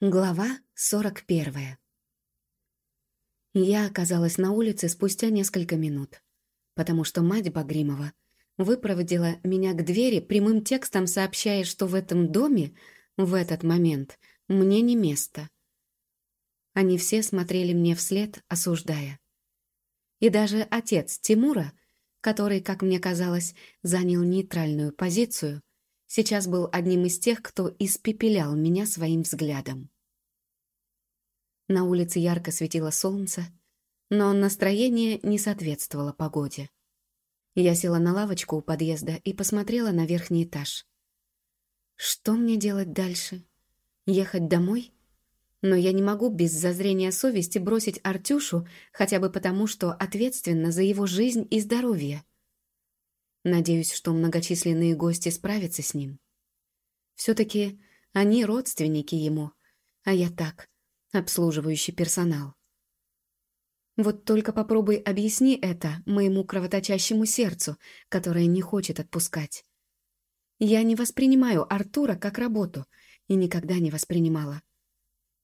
Глава 41 Я оказалась на улице спустя несколько минут, потому что мать Багримова выпроводила меня к двери прямым текстом, сообщая, что в этом доме в этот момент мне не место. Они все смотрели мне вслед, осуждая. И даже отец Тимура, который, как мне казалось, занял нейтральную позицию, сейчас был одним из тех, кто испепелял меня своим взглядом. На улице ярко светило солнце, но настроение не соответствовало погоде. Я села на лавочку у подъезда и посмотрела на верхний этаж. Что мне делать дальше? Ехать домой? Но я не могу без зазрения совести бросить Артюшу хотя бы потому, что ответственна за его жизнь и здоровье. Надеюсь, что многочисленные гости справятся с ним. Все-таки они родственники ему, а я так, обслуживающий персонал. Вот только попробуй объясни это моему кровоточащему сердцу, которое не хочет отпускать. Я не воспринимаю Артура как работу и никогда не воспринимала.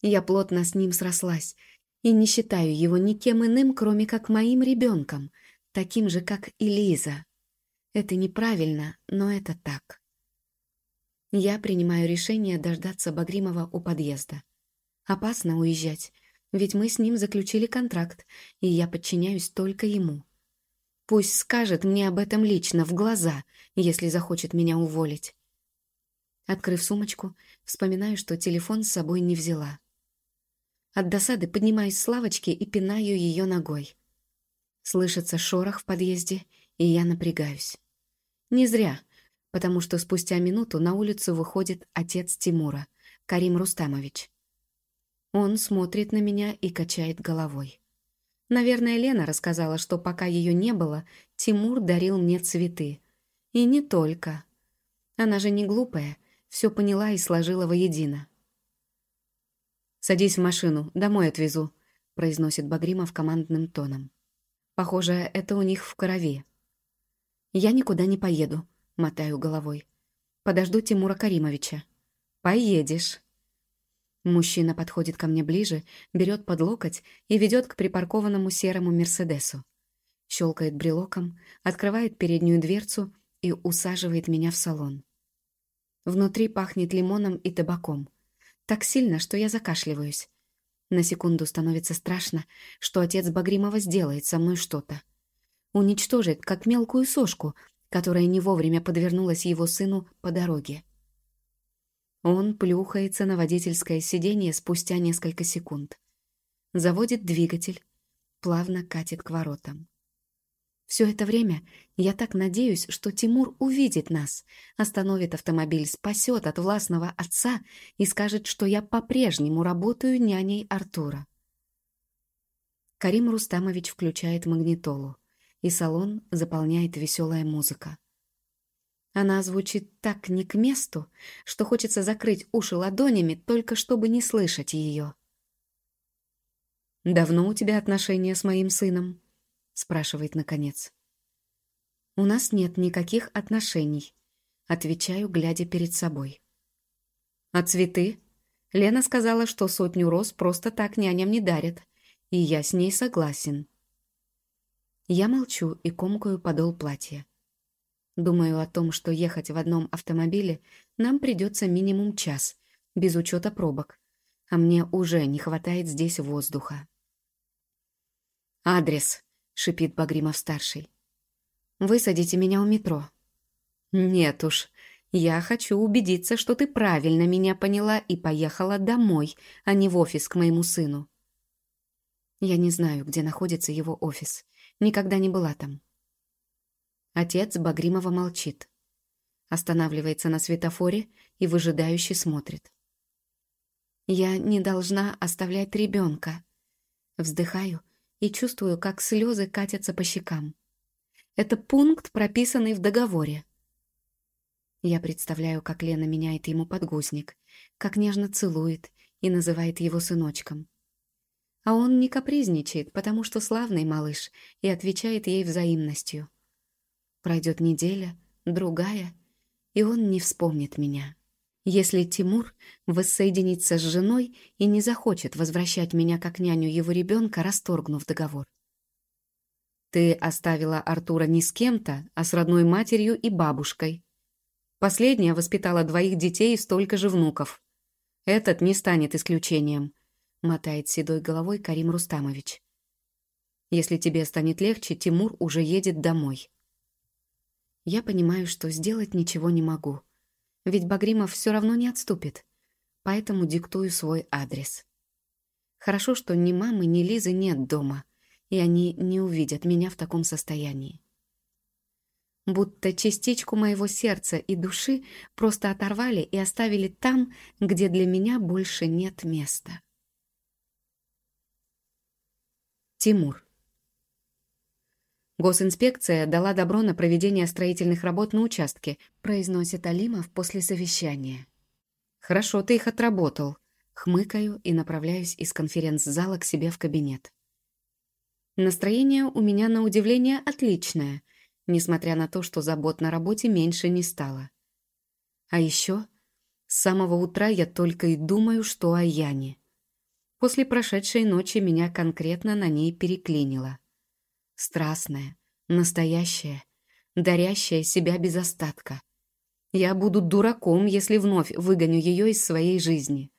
Я плотно с ним срослась и не считаю его никем иным, кроме как моим ребенком, таким же, как и Лиза. Это неправильно, но это так. Я принимаю решение дождаться Багримова у подъезда. Опасно уезжать, ведь мы с ним заключили контракт, и я подчиняюсь только ему. Пусть скажет мне об этом лично, в глаза, если захочет меня уволить. Открыв сумочку, вспоминаю, что телефон с собой не взяла. От досады поднимаюсь с лавочки и пинаю ее ногой. Слышится шорох в подъезде, и я напрягаюсь. Не зря, потому что спустя минуту на улицу выходит отец Тимура, Карим Рустамович. Он смотрит на меня и качает головой. Наверное, Лена рассказала, что пока ее не было, Тимур дарил мне цветы. И не только. Она же не глупая, все поняла и сложила воедино. «Садись в машину, домой отвезу», — произносит Багримов командным тоном. Похоже, это у них в крови. «Я никуда не поеду», — мотаю головой. «Подожду Тимура Каримовича». «Поедешь», Мужчина подходит ко мне ближе, берет под локоть и ведет к припаркованному серому Мерседесу. Щелкает брелоком, открывает переднюю дверцу и усаживает меня в салон. Внутри пахнет лимоном и табаком. Так сильно, что я закашливаюсь. На секунду становится страшно, что отец Багримова сделает со мной что-то. Уничтожит, как мелкую сошку, которая не вовремя подвернулась его сыну по дороге. Он плюхается на водительское сиденье спустя несколько секунд. Заводит двигатель, плавно катит к воротам. Все это время я так надеюсь, что Тимур увидит нас, остановит автомобиль, спасет от властного отца и скажет, что я по-прежнему работаю няней Артура. Карим Рустамович включает магнитолу, и салон заполняет веселая музыка. Она звучит так не к месту, что хочется закрыть уши ладонями, только чтобы не слышать ее. «Давно у тебя отношения с моим сыном?» — спрашивает наконец. «У нас нет никаких отношений», — отвечаю, глядя перед собой. «А цветы?» Лена сказала, что сотню роз просто так няням не дарят, и я с ней согласен. Я молчу и комкаю подол платья. Думаю о том, что ехать в одном автомобиле нам придется минимум час, без учета пробок, а мне уже не хватает здесь воздуха. «Адрес», — шипит Багримов-старший. «Высадите меня у метро». «Нет уж, я хочу убедиться, что ты правильно меня поняла и поехала домой, а не в офис к моему сыну». Я не знаю, где находится его офис. Никогда не была там. Отец Багримова молчит. Останавливается на светофоре и выжидающе смотрит. Я не должна оставлять ребенка. Вздыхаю и чувствую, как слезы катятся по щекам. Это пункт, прописанный в договоре. Я представляю, как Лена меняет ему подгузник, как нежно целует и называет его сыночком. А он не капризничает, потому что славный малыш и отвечает ей взаимностью. Пройдет неделя, другая, и он не вспомнит меня. Если Тимур воссоединится с женой и не захочет возвращать меня как няню его ребенка, расторгнув договор. Ты оставила Артура не с кем-то, а с родной матерью и бабушкой. Последняя воспитала двоих детей и столько же внуков. Этот не станет исключением, мотает седой головой Карим Рустамович. Если тебе станет легче, Тимур уже едет домой. Я понимаю, что сделать ничего не могу. Ведь Багримов все равно не отступит. Поэтому диктую свой адрес. Хорошо, что ни мамы, ни Лизы нет дома, и они не увидят меня в таком состоянии будто частичку моего сердца и души просто оторвали и оставили там, где для меня больше нет места. Тимур. Госинспекция дала добро на проведение строительных работ на участке, произносит Алимов после совещания. Хорошо, ты их отработал. Хмыкаю и направляюсь из конференц-зала к себе в кабинет. Настроение у меня на удивление отличное — несмотря на то, что забот на работе меньше не стало. А еще с самого утра я только и думаю, что о Яне. После прошедшей ночи меня конкретно на ней переклинило. Страстная, настоящая, дарящая себя без остатка. Я буду дураком, если вновь выгоню ее из своей жизни.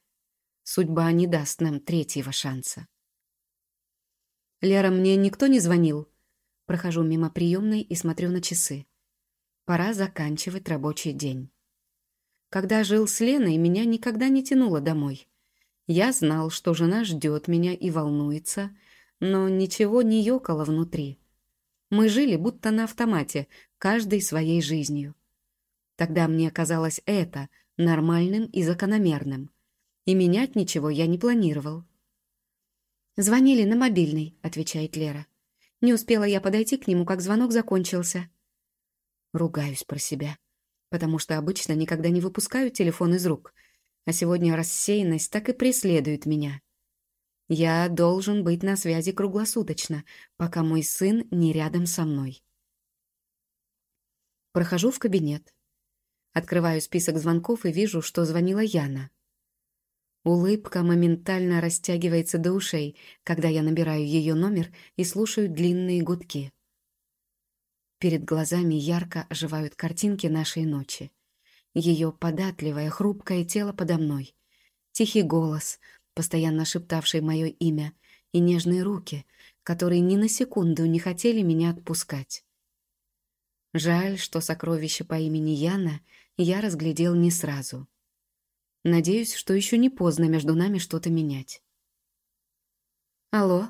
Судьба не даст нам третьего шанса. «Лера, мне никто не звонил?» Прохожу мимо приемной и смотрю на часы. Пора заканчивать рабочий день. Когда жил с Леной, меня никогда не тянуло домой. Я знал, что жена ждет меня и волнуется, но ничего не ёкало внутри. Мы жили будто на автомате, каждой своей жизнью. Тогда мне казалось это нормальным и закономерным. И менять ничего я не планировал. «Звонили на мобильный», — отвечает Лера. Не успела я подойти к нему, как звонок закончился. Ругаюсь про себя, потому что обычно никогда не выпускаю телефон из рук, а сегодня рассеянность так и преследует меня. Я должен быть на связи круглосуточно, пока мой сын не рядом со мной. Прохожу в кабинет. Открываю список звонков и вижу, что звонила Яна. Улыбка моментально растягивается до ушей, когда я набираю ее номер и слушаю длинные гудки. Перед глазами ярко оживают картинки нашей ночи. Ее податливое, хрупкое тело подо мной. Тихий голос, постоянно шептавший мое имя, и нежные руки, которые ни на секунду не хотели меня отпускать. Жаль, что сокровище по имени Яна я разглядел не сразу. Надеюсь, что еще не поздно между нами что-то менять. «Алло?»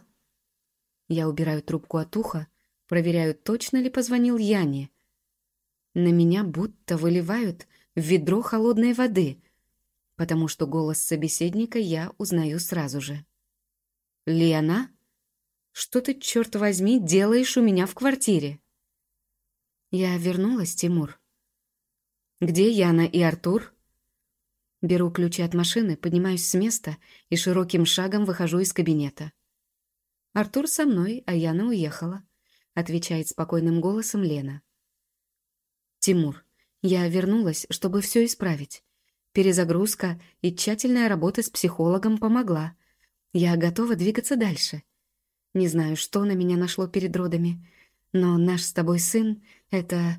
Я убираю трубку от уха, проверяю, точно ли позвонил Яне. На меня будто выливают в ведро холодной воды, потому что голос собеседника я узнаю сразу же. «Лена? Что ты, черт возьми, делаешь у меня в квартире?» Я вернулась, Тимур. «Где Яна и Артур?» Беру ключи от машины, поднимаюсь с места и широким шагом выхожу из кабинета. «Артур со мной, а Яна уехала», — отвечает спокойным голосом Лена. «Тимур, я вернулась, чтобы все исправить. Перезагрузка и тщательная работа с психологом помогла. Я готова двигаться дальше. Не знаю, что на меня нашло перед родами, но наш с тобой сын — это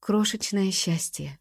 крошечное счастье».